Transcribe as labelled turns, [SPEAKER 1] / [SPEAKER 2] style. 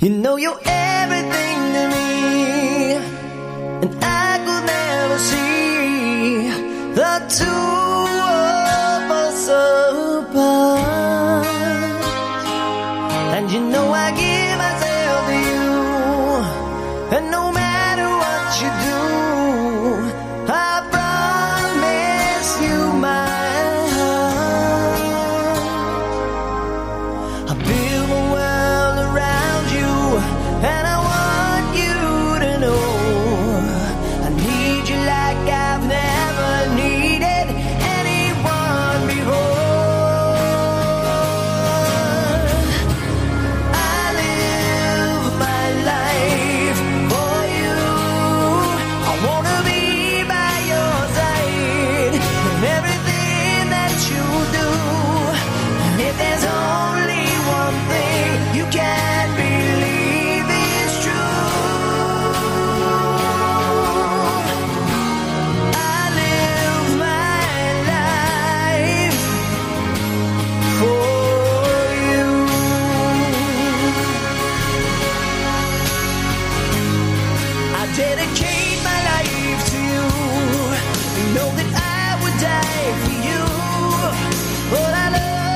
[SPEAKER 1] You know you're everything to me, and I could never see the two of us day for you. but I love.